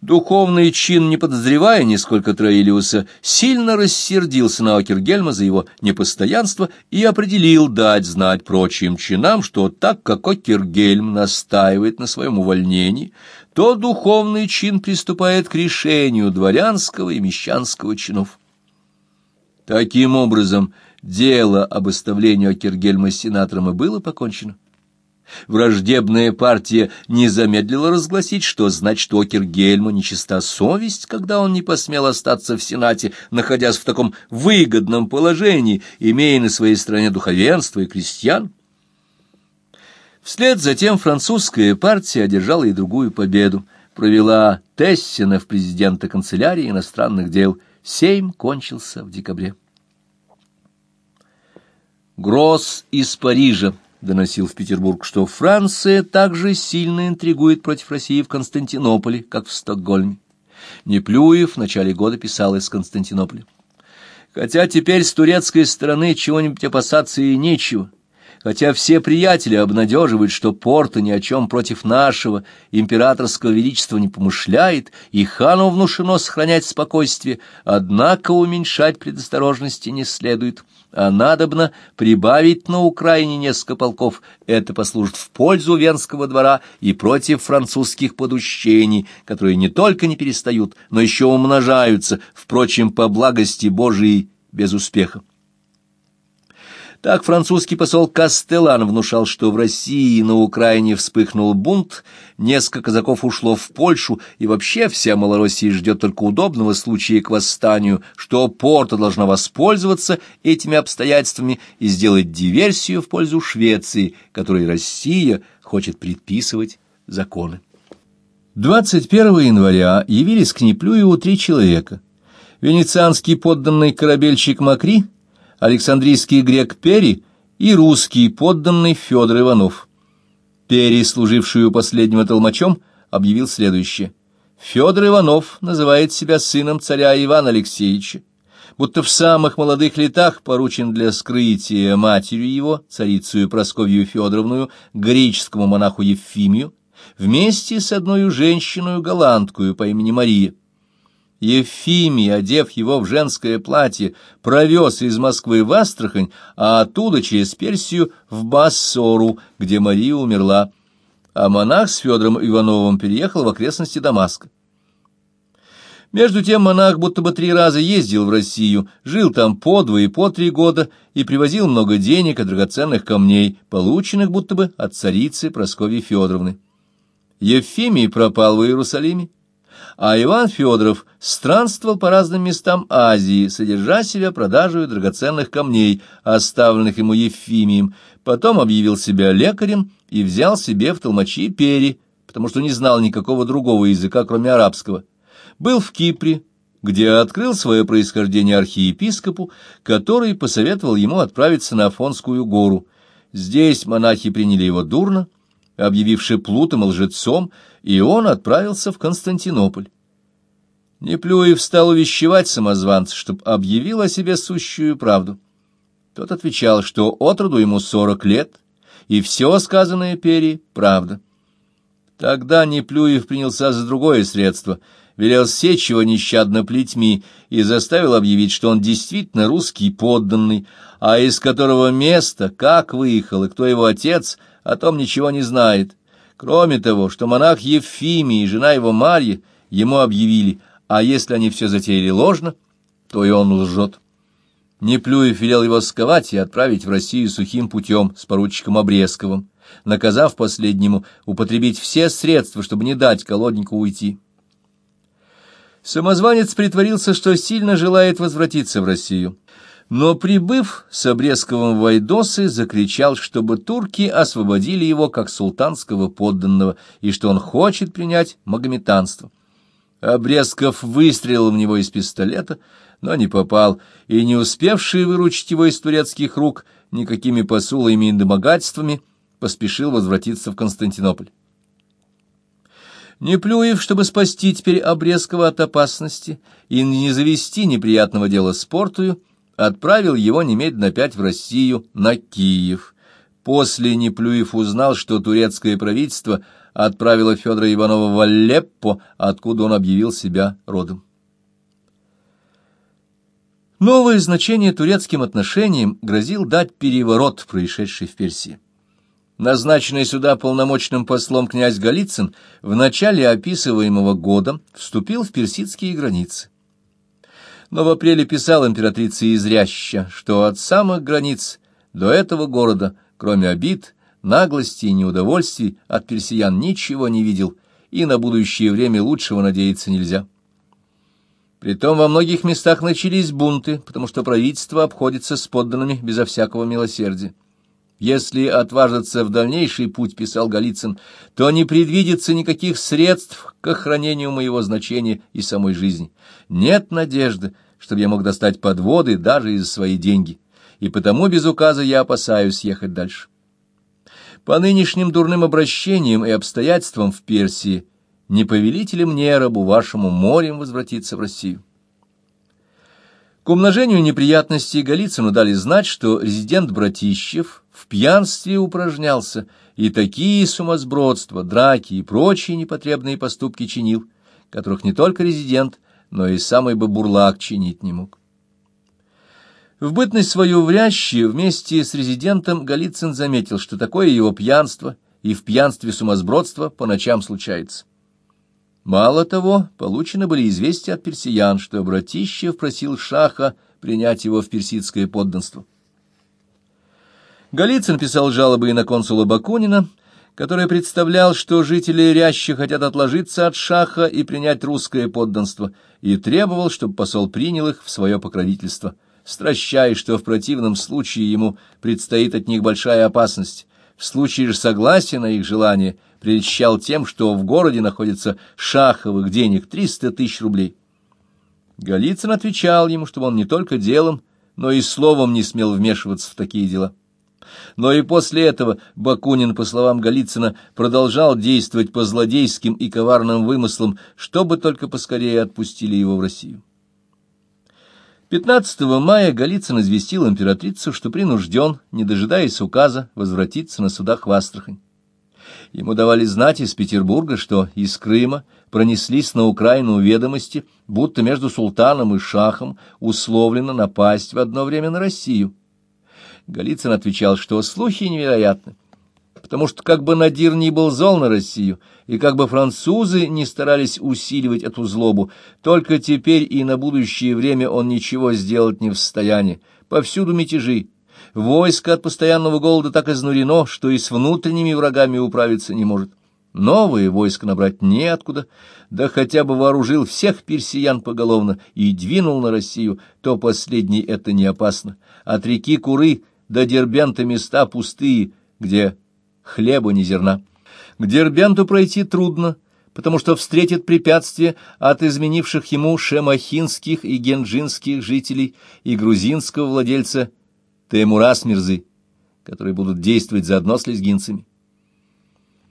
Духовный чин, не подозревая нисколько Троилиуса, сильно рассердился на Окергельма за его непостоянство и определил дать знать прочим чинам, что так как Окергельм настаивает на своем увольнении, то духовный чин приступает к решению дворянского и мещанского чинов. Таким образом, дело об оставлении Окергельма сенатором и было покончено. Враждебная партия не замедлила разгласить, что значит у Окергельма нечиста совесть, когда он не посмел остаться в Сенате, находясь в таком выгодном положении, имея на своей стороне духовенство и крестьян. Вслед за тем французская партия одержала и другую победу, провела Тессина в президента канцелярии иностранных дел. Сейм кончился в декабре. Гросс из Парижа доносил в Петербург, что Франция также сильно интригует против России в Константинополе, как в Стокгольме. Неплюев в начале года писал из Константинополя. Хотя теперь с турецкой стороны чего-нибудь опасаться и нечего, хотя все приятели обнадеживают, что Порто ни о чем против нашего императорского величества не помышляет, и хану внушено сохранять спокойствие, однако уменьшать предосторожности не следует — а надобно прибавить на Украине несколько полков, это послужит в пользу Венского двора и против французских подущений, которые не только не перестают, но еще умножаются, впрочем, по благости Божией без успеха. Так французский посол Кастелан внушал, что в России и на Украине вспыхнул бунт, несколько казаков ушло в Польшу, и вообще вся Малороссия ждет только удобного случая к восстанию, что Порта должна воспользоваться этими обстоятельствами и сделать диверсию в пользу Швеции, которой Россия хочет предписывать законы. 21 января явились к Неплюеву три человека. Венецианский подданный корабельщик Макри — Александрийский грек Пери и русский подданный Федор Иванов. Пери, служивший у последнего толмачом, объявил следующее. Федор Иванов называет себя сыном царя Ивана Алексеевича, будто в самых молодых летах поручен для скрытия матерью его, царицу Просковью Федоровную, греческому монаху Евфимию, вместе с одной женщиной голландкую по имени Мария. Ефимий, одев его в женское платье, провез из Москвы в Астрахань, а оттуда через Персию в Бассору, где Мария умерла, а монах с Федором Ивановым переехал в окрестности Дамаска. Между тем монах будто бы три раза ездил в Россию, жил там по два и по три года и привозил много денег и драгоценных камней, полученных будто бы от царицы Прасковьи Федоровны. Ефимий пропал в Иерусалиме а Иван Федоров странствовал по разным местам Азии, содержа себя продажей драгоценных камней, оставленных ему Ефимием, потом объявил себя лекарем и взял себе в толмачи пери, потому что не знал никакого другого языка, кроме арабского. Был в Кипре, где открыл свое происхождение архиепископу, который посоветовал ему отправиться на Афонскую гору. Здесь монахи приняли его дурно, объявивши Плутом лжецом, и он отправился в Константинополь. Неплюев стал увещевать самозванца, чтоб объявил о себе сущую правду. Тот отвечал, что отроду ему сорок лет, и все сказанное Пери — правда. Тогда Неплюев принялся за другое средство, велел сечь его нещадно плетьми и заставил объявить, что он действительно русский подданный, а из которого места, как выехал и кто его отец, о том ничего не знает. Кроме того, что монах Евфимий и жена его Марья ему объявили, а если они все затеяли ложно, то и он лжет. Неплюев велел его сковать и отправить в Россию сухим путем с поручиком Обрезковым, наказав последнему употребить все средства, чтобы не дать колоднику уйти. Самозванец притворился, что сильно желает возвратиться в Россию. Но, прибыв с Обрезковым в Вайдосы, закричал, чтобы турки освободили его как султанского подданного и что он хочет принять магометанство. Обрезков выстрелил в него из пистолета, но не попал, и, не успевший выручить его из турецких рук никакими посулами и домогательствами, поспешил возвратиться в Константинополь. Неплюев, чтобы спасти теперь Обрезкова от опасности и не завести неприятного дела с Портую, отправил его немедленно опять в Россию, на Киев. После Неплюев узнал, что турецкое правительство отправила Федора Иванова в Алеппо, откуда он объявил себя родом. Новое значение турецким отношениям грозил дать переворот, происшедший в Персии. Назначенный сюда полномочным послом князь Голицын в начале описываемого года вступил в персидские границы. Но в апреле писал императрице Изряща, что от самых границ до этого города, кроме обид, наглости и неудовольствий, от персиян ничего не видел, и на будущее время лучшего надеяться нельзя. Притом во многих местах начались бунты, потому что правительство обходится с подданными безо всякого милосердия. Если отважиться в дальнейший путь, писал Голицын, то не предвидится никаких средств к охранению моего значения и самой жизни. Нет надежды, чтобы я мог достать подводы даже из свои деньги, и потому без указа я опасаюсь ехать дальше. По нынешним дурным обращениям и обстоятельствам в Персии не повелите ли мне, рабу вашему, морем возвратиться в Россию? К умножению неприятностей Голицыну дали знать, что резидент Братищев в пьянстве упражнялся и такие сумасбродства, драки и прочие непотребные поступки чинил, которых не только резидент, но и самый бы бурлак чинить не мог. В бытность свою врящую вместе с резидентом Голицын заметил, что такое его пьянство и в пьянстве сумасбродство по ночам случается. Мало того, получены были известия от персиян, что Братищев просил шаха принять его в персидское подданство. Голицын писал жалобы и на консула Бакунина, который представлял, что жители Рящи хотят отложиться от шаха и принять русское подданство, и требовал, чтобы посол принял их в свое покровительство, стращая, что в противном случае ему предстоит от них большая опасность. В случае же согласия на их желание – прельщал тем, что в городе находится шаховых денег триста тысяч рублей. Голицын отвечал ему, чтобы он не только делом, но и словом не смел вмешиваться в такие дела. Но и после этого Бакунин, по словам Голицына, продолжал действовать по злодейским и коварным вымыслам, чтобы только поскорее отпустили его в Россию. 15 мая Голицын известил императрицу, что принужден, не дожидаясь указа, возвратиться на судах в Астрахань. Ему давали знать из Петербурга, что из Крыма пронеслись на Украину ведомости, будто между султаном и шахом условлено напасть в одно время на Россию. Голицын отвечал, что слухи невероятны, потому что как бы Надир не был зол на Россию, и как бы французы не старались усиливать эту злобу, только теперь и на будущее время он ничего сделать не в состоянии. Повсюду мятежи, Войско от постоянного голода так изнурено, что и с внутренними врагами управиться не может. Новые войска набрать неоткуда, да хотя бы вооружил всех персиян поголовно и двинул на Россию, то последний это не опасно. От реки Куры до Дербента места пустые, где хлеба ни зерна. К Дербенту пройти трудно, потому что встретит препятствие от изменивших ему шемахинских и генджинских жителей и грузинского владельца Теймурас Мирзы, которые будут действовать заодно с лезгинцами.